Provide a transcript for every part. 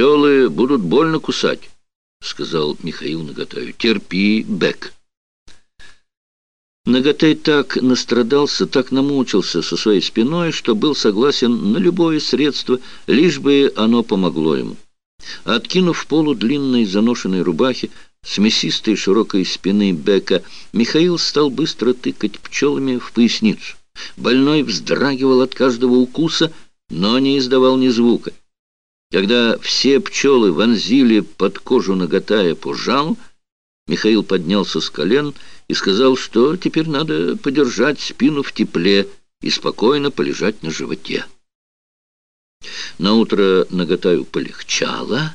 Пчелы будут больно кусать, — сказал Михаил Нагатаю. Терпи, Бек. Наготай так настрадался, так намучился со своей спиной, что был согласен на любое средство, лишь бы оно помогло ему. Откинув полу длинной заношенной рубахи с мясистой широкой спины Бека, Михаил стал быстро тыкать пчелами в поясницу. Больной вздрагивал от каждого укуса, но не издавал ни звука. Когда все пчелы вонзили под кожу наготая по жалу, Михаил поднялся с колен и сказал, что теперь надо подержать спину в тепле и спокойно полежать на животе. Наутро наготаю полегчало,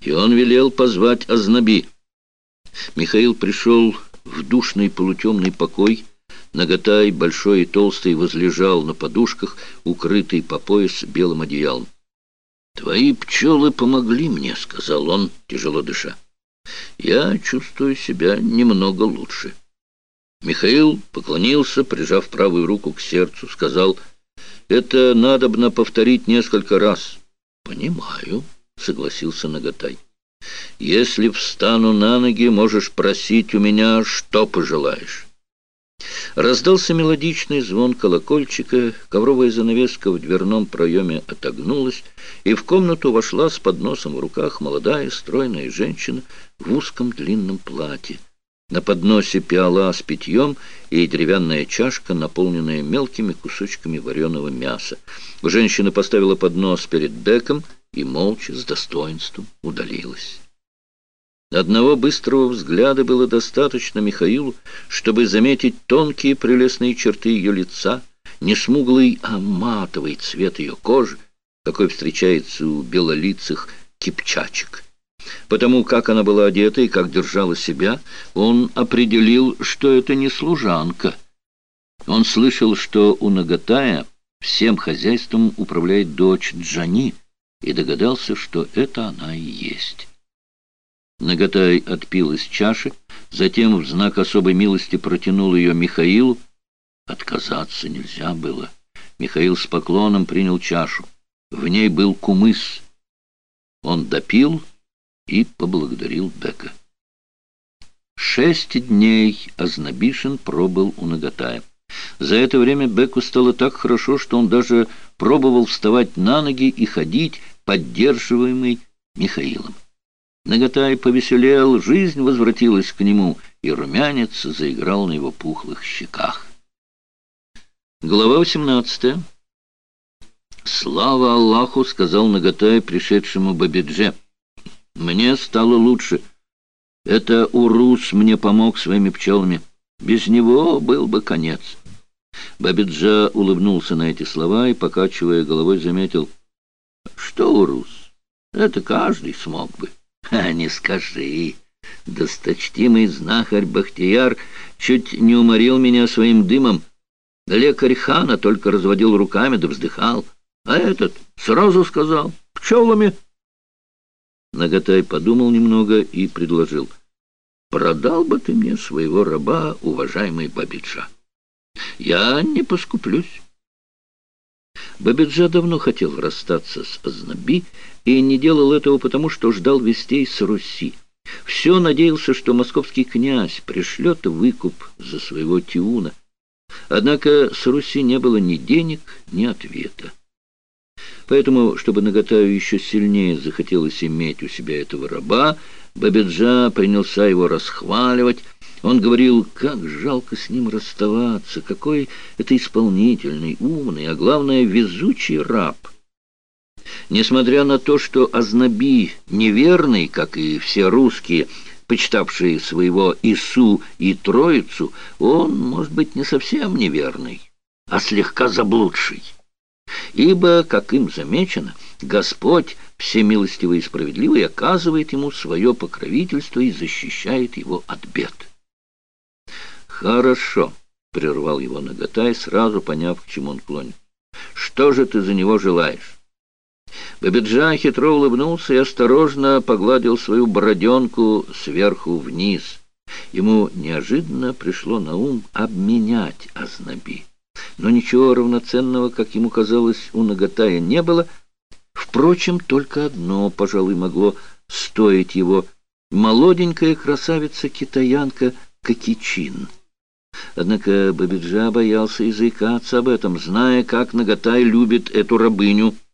и он велел позвать Ознаби. Михаил пришел в душный полутемный покой. Наготай, большой и толстый, возлежал на подушках, укрытый по пояс белым одеялом. «Твои пчелы помогли мне», — сказал он, тяжело дыша. «Я чувствую себя немного лучше». Михаил поклонился, прижав правую руку к сердцу, сказал — это надобно повторить несколько раз. Понимаю, согласился Наготай. Если встану на ноги, можешь просить у меня, что пожелаешь. Раздался мелодичный звон колокольчика, ковровая занавеска в дверном проеме отогнулась, и в комнату вошла с подносом в руках молодая стройная женщина в узком длинном платье. На подносе пиала с питьем и деревянная чашка, наполненная мелкими кусочками вареного мяса. Женщина поставила поднос перед Беком и молча, с достоинством, удалилась. Одного быстрого взгляда было достаточно Михаилу, чтобы заметить тонкие прелестные черты ее лица, не смуглый, а матовый цвет ее кожи, какой встречается у белолицых кипчачек. Потому как она была одета и как держала себя, он определил, что это не служанка. Он слышал, что у Нагатая всем хозяйством управляет дочь Джани, и догадался, что это она и есть. Наготай отпил из чаши, затем в знак особой милости протянул ее Михаилу. Отказаться нельзя было. Михаил с поклоном принял чашу. В ней был кумыс. Он допил и поблагодарил Бека. Шесть дней Азнабишин пробыл у Нагатая. За это время Беку стало так хорошо, что он даже пробовал вставать на ноги и ходить, поддерживаемый Михаилом. Наготай повеселел, жизнь возвратилась к нему, и румянец заиграл на его пухлых щеках. Глава 18. «Слава Аллаху!» — сказал Наготай пришедшему Бабидже. Мне стало лучше. Это Урус мне помог своими пчелами. Без него был бы конец. Бабиджа улыбнулся на эти слова и, покачивая головой, заметил. Что Урус? Это каждый смог бы. А не скажи. Досточтимый знахарь Бахтияр чуть не уморил меня своим дымом. Лекарь хана только разводил руками да вздыхал. А этот сразу сказал. Пчелами Наготай подумал немного и предложил. «Продал бы ты мне своего раба, уважаемый Бабиджа. Я не поскуплюсь». Бабиджа давно хотел расстаться с Азнаби и не делал этого потому, что ждал вестей с Руси. Все надеялся, что московский князь пришлет выкуп за своего Тиуна. Однако с Руси не было ни денег, ни ответа. Поэтому, чтобы Нагатаю еще сильнее захотелось иметь у себя этого раба, Бабиджа принялся его расхваливать. Он говорил, как жалко с ним расставаться, какой это исполнительный, умный, а главное, везучий раб. Несмотря на то, что Азнаби неверный, как и все русские, почитавшие своего Ису и Троицу, он, может быть, не совсем неверный, а слегка заблудший. Ибо, как им замечено, Господь, всемилостивый и справедливый, оказывает ему свое покровительство и защищает его от бед. «Хорошо», — прервал его Наготай, сразу поняв, к чему он клонит. «Что же ты за него желаешь?» Бабиджан хитро улыбнулся и осторожно погладил свою бороденку сверху вниз. Ему неожиданно пришло на ум обменять Азнаби но ничего равноценного, как ему казалось, у Нагатая не было. Впрочем, только одно, пожалуй, могло стоить его молоденькая красавица-китаянка Кокичин. Однако Бабиджа боялся и заикаться об этом, зная, как Нагатай любит эту рабыню —